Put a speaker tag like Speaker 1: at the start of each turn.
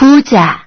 Speaker 1: پوچا